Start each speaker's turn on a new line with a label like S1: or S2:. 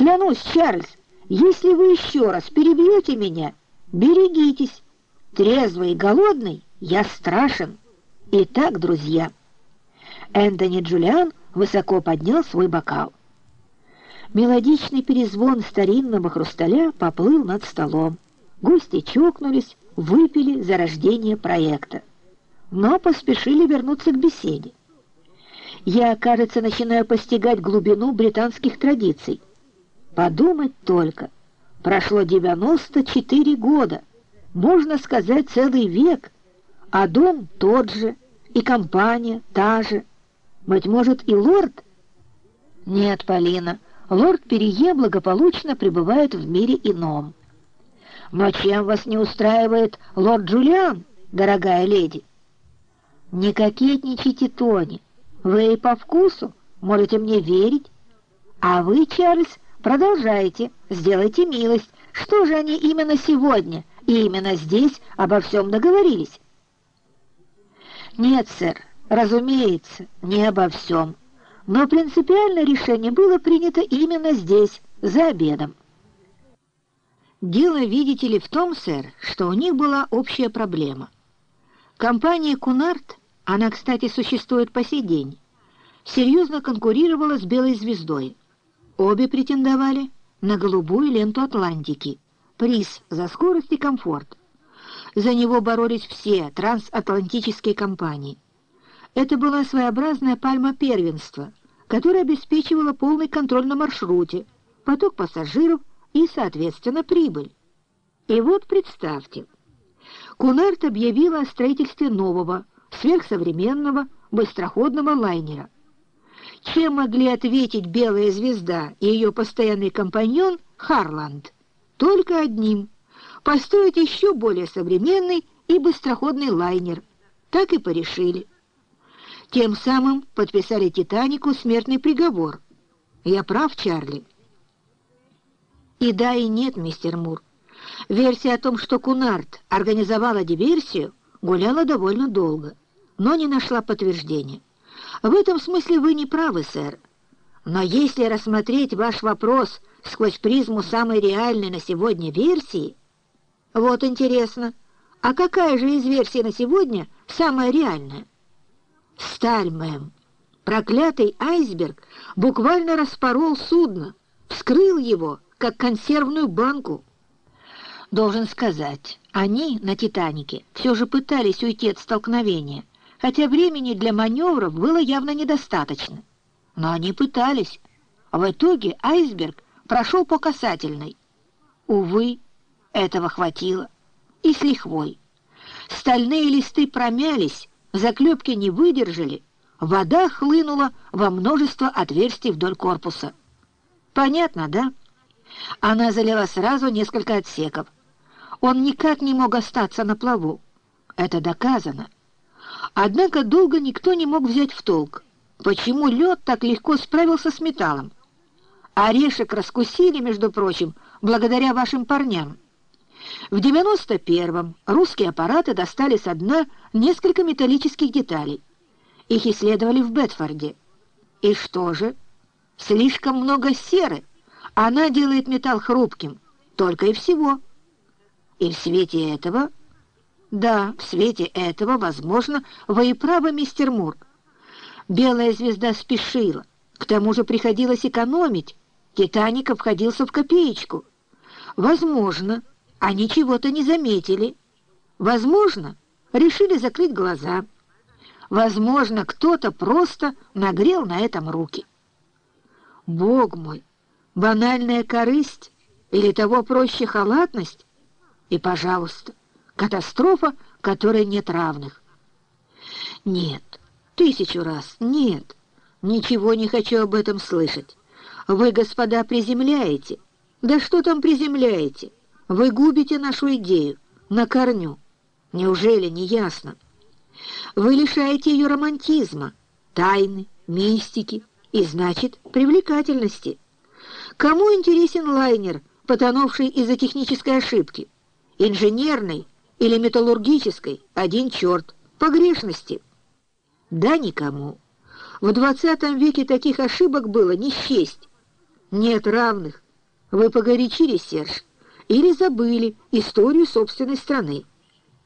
S1: Клянусь, Чарльз, если вы еще раз перебьете меня, берегитесь. Трезвый и голодный я страшен. Итак, друзья, Энтони Джулиан высоко поднял свой бокал. Мелодичный перезвон старинного хрусталя поплыл над столом. Гости чокнулись, выпили за рождение проекта, но поспешили вернуться к беседе. Я, кажется, начинаю постигать глубину британских традиций. Подумать только, прошло 94 года, можно сказать, целый век, а дом тот же, и компания та же. Быть может, и лорд? Нет, Полина, лорд Перье благополучно пребывает в мире ином. Но чем вас не устраивает лорд Джулиан, дорогая леди? Не кокетничайте, Тони. Вы и по вкусу можете мне верить. А вы, Чарльз, продолжайте, сделайте милость. Что же они именно сегодня и именно здесь обо всем договорились? Нет, сэр, разумеется, не обо всем. Но принципиальное решение было принято именно здесь, за обедом. Дело, видите ли, в том, сэр, что у них была общая проблема. Компания «Кунарт», она, кстати, существует по сей день, серьезно конкурировала с «Белой звездой». Обе претендовали на голубую ленту Атлантики, приз за скорость и комфорт. За него боролись все трансатлантические компании. Это была своеобразная пальма первенства, которая обеспечивала полный контроль на маршруте, поток пассажиров и, соответственно, прибыль. И вот представьте, Кунарт объявила о строительстве нового, сверхсовременного, быстроходного лайнера. Чем могли ответить «Белая звезда» и ее постоянный компаньон Харланд? Только одним — построить еще более современный и быстроходный лайнер. Так и порешили. Тем самым подписали «Титанику» смертный приговор. Я прав, Чарли? И да, и нет, мистер Мур. Версия о том, что Кунарт организовала диверсию, гуляла довольно долго, но не нашла подтверждения. В этом смысле вы не правы, сэр. Но если рассмотреть ваш вопрос сквозь призму самой реальной на сегодня версии, вот интересно, а какая же из версий на сегодня самая реальная? Сталь, мэм. Проклятый айсберг буквально распорол судно, вскрыл его, как консервную банку. Должен сказать, они на «Титанике» все же пытались уйти от столкновения, хотя времени для маневров было явно недостаточно. Но они пытались. В итоге айсберг прошел по касательной. Увы, этого хватило. И с лихвой. Стальные листы промялись, заклепки не выдержали, вода хлынула во множество отверстий вдоль корпуса. Понятно, да? Она залила сразу несколько отсеков. Он никак не мог остаться на плаву. Это доказано. Однако долго никто не мог взять в толк, почему лед так легко справился с металлом. Орешек раскусили, между прочим, благодаря вашим парням. В 91-м русские аппараты достали со дна несколько металлических деталей. Их исследовали в Бетфорде. И что же? Слишком много серы. Она делает металл хрупким, только и всего. И в свете этого... Да, в свете этого, возможно, вы и правы, мистер Мур. Белая звезда спешила, к тому же приходилось экономить. Титаник обходился в копеечку. Возможно, они чего-то не заметили. Возможно, решили закрыть глаза. Возможно, кто-то просто нагрел на этом руки. Бог мой! банальная корысть или того проще халатность, и, пожалуйста, катастрофа, которой нет равных. Нет, тысячу раз нет, ничего не хочу об этом слышать. Вы, господа, приземляете. Да что там приземляете? Вы губите нашу идею на корню. Неужели не ясно? Вы лишаете ее романтизма, тайны, мистики и, значит, привлекательности. Кому интересен лайнер, потонувший из-за технической ошибки? Инженерной или металлургической? Один черт. Погрешности. Да никому. В двадцатом веке таких ошибок было не счесть. Нет равных, Вы погорячились, Серж, или забыли историю собственной страны.